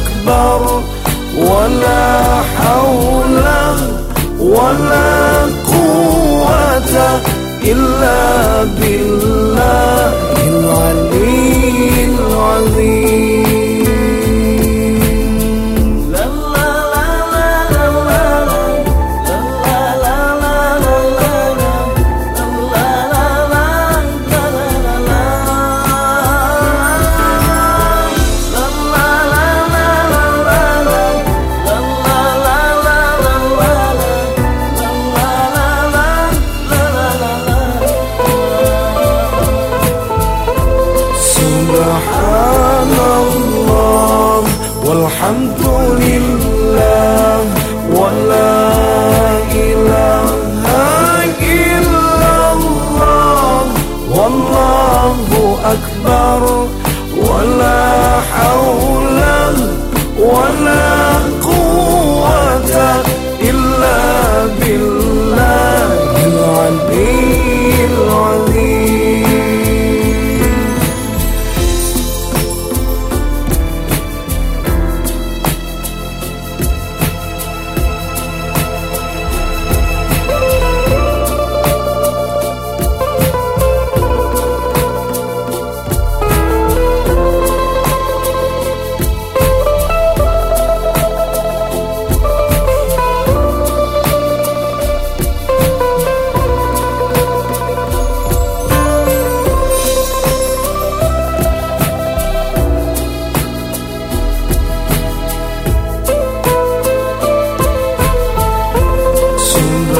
أكبر ولا حول ولا قوة إلا بالله. والحمد لله ولا إله إلا الله والله أكبر